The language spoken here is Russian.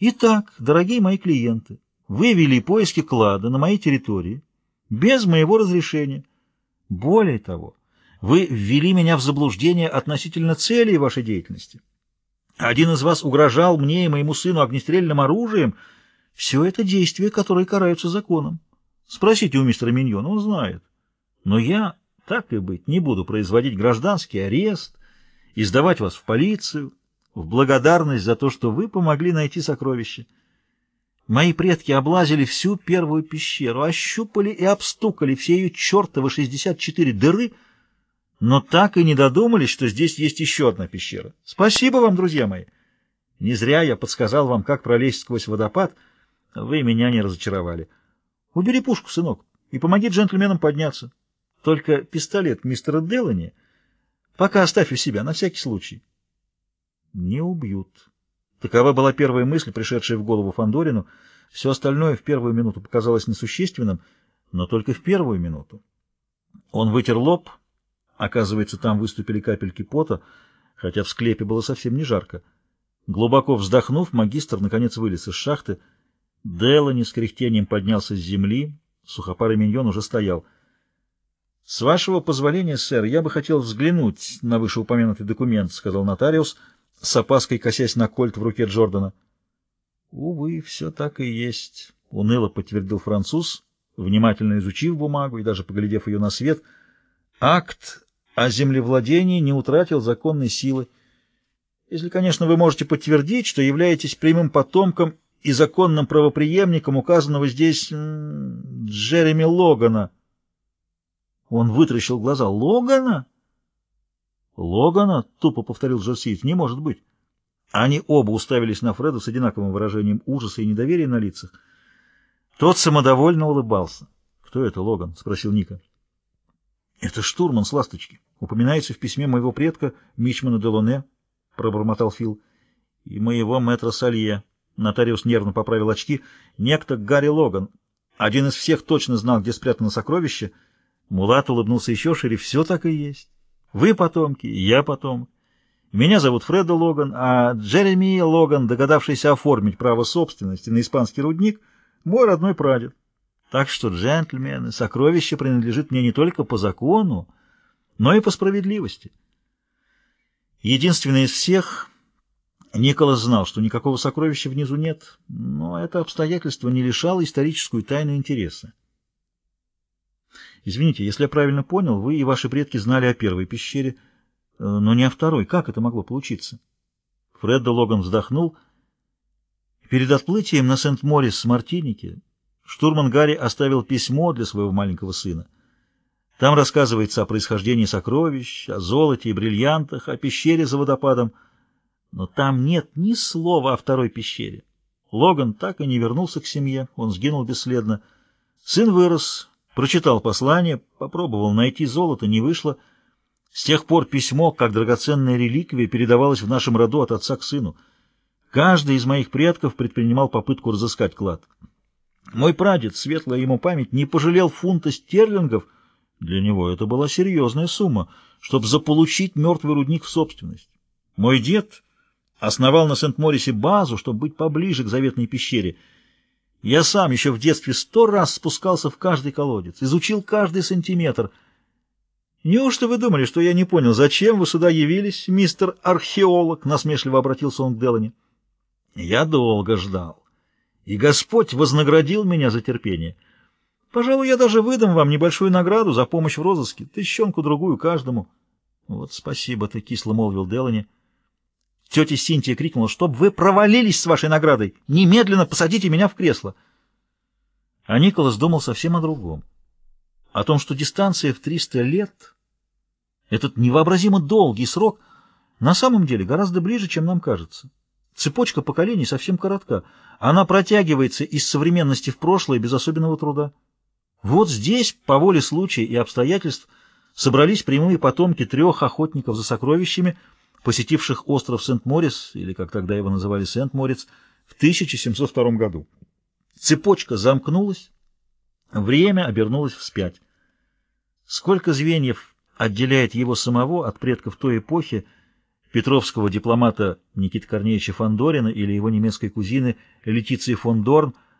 Итак, дорогие мои клиенты, вы вели поиски клада на моей территории без моего разрешения. Более того, вы ввели меня в заблуждение относительно целей вашей деятельности. Один из вас угрожал мне и моему сыну огнестрельным оружием. Все это действия, которые караются законом. Спросите у мистера Миньона, он знает. Но я, так и быть, не буду производить гражданский арест и сдавать вас в полицию в благодарность за то, что вы помогли найти сокровище. Мои предки облазили всю первую пещеру, ощупали и обстукали все ее чертовы 64 дыры, но так и не додумались, что здесь есть еще одна пещера. Спасибо вам, друзья мои. Не зря я подсказал вам, как пролезть сквозь водопад. Вы меня не разочаровали. Убери пушку, сынок, и помоги джентльменам подняться. Только пистолет мистера Делани пока оставь у себя, на всякий случай. Не убьют. Такова была первая мысль, пришедшая в голову Фандорину. Все остальное в первую минуту показалось несущественным, но только в первую минуту. Он вытер лоб. Оказывается, там выступили капельки пота, хотя в склепе было совсем не жарко. Глубоко вздохнув, магистр наконец вылез из шахты. Делани с кряхтением поднялся с земли. Сухопарый миньон уже стоял. — С вашего позволения, сэр, я бы хотел взглянуть на вышеупомянутый документ, — сказал нотариус, — с опаской косясь на кольт в руке Джордана. — Увы, все так и есть, — уныло подтвердил француз, внимательно изучив бумагу и даже поглядев ее на свет. Акт о землевладении не утратил законной силы. Если, конечно, вы можете подтвердить, что являетесь прямым потомком и законным правопреемником указанного здесь Джереми Логана. Он вытращил глаза. «Логана?» «Логана?» — тупо повторил Джерсиец. «Не может быть». Они оба уставились на Фреда с одинаковым выражением ужаса и недоверия на лицах. Тот самодовольно улыбался. «Кто это, Логан?» — спросил Ника. «Это штурман с ласточки. Упоминается в письме моего предка Мичмана Делоне», — пробормотал Фил. «И моего мэтра Салье». Нотариус нервно поправил очки. «Некто Гарри Логан. Один из всех точно знал, где спрятано сокровище». Мулат улыбнулся еще шире. «Все так и есть». Вы потомки, я потомок. Меня зовут Фредо Логан, а Джереми Логан, догадавшийся оформить право собственности на испанский рудник, мой родной прадед. Так что, джентльмены, сокровище принадлежит мне не только по закону, но и по справедливости. Единственный из всех, Николас знал, что никакого сокровища внизу нет, но это обстоятельство не лишало историческую тайну интереса. Извините, если я правильно понял, вы и ваши предки знали о первой пещере, э, но не о второй. Как это могло получиться? Фред де Логан вздохнул. Перед отплытием на Сент-Морис с Мартиники штурман Гарри оставил письмо для своего маленького сына. Там рассказывается о происхождении сокровищ, о золоте и бриллиантах, о пещере за водопадом. Но там нет ни слова о второй пещере. Логан так и не вернулся к семье, он сгинул бесследно. Сын вырос, Прочитал послание, попробовал найти золото, не вышло. С тех пор письмо, как драгоценная реликвия, передавалось в нашем роду от отца к сыну. Каждый из моих предков предпринимал попытку разыскать клад. Мой прадед, светлая ему память, не пожалел фунта стерлингов. Для него это была серьезная сумма, чтобы заполучить мертвый рудник в собственность. Мой дед основал на Сент-Морисе базу, чтобы быть поближе к заветной пещере — я сам еще в детстве сто раз спускался в каждый колодец, изучил каждый сантиметр. Неужто вы думали, что я не понял, зачем вы сюда явились, мистер археолог? Насмешливо обратился он к Делани. Я долго ждал, и Господь вознаградил меня за терпение. Пожалуй, я даже выдам вам небольшую награду за помощь в розыске, тыщенку-другую каждому. — Вот спасибо ты, — кисло молвил Делани. — Тетя Синтия крикнула, чтоб вы провалились с вашей наградой. Немедленно посадите меня в кресло. А Николас думал совсем о другом. О том, что дистанция в 300 лет, этот невообразимо долгий срок, на самом деле гораздо ближе, чем нам кажется. Цепочка поколений совсем коротка. Она протягивается из современности в прошлое без особенного труда. Вот здесь, по воле случая и обстоятельств, собрались прямые потомки трех охотников за сокровищами — посетивших остров Сент-Морис, или как тогда его называли Сент-Морис, в 1702 году. Цепочка замкнулась, время обернулось вспять. Сколько звеньев отделяет его самого от предков той эпохи, петровского дипломата Никиты Корнеевича Фандорина или его немецкой кузины Летиции фон Дорн –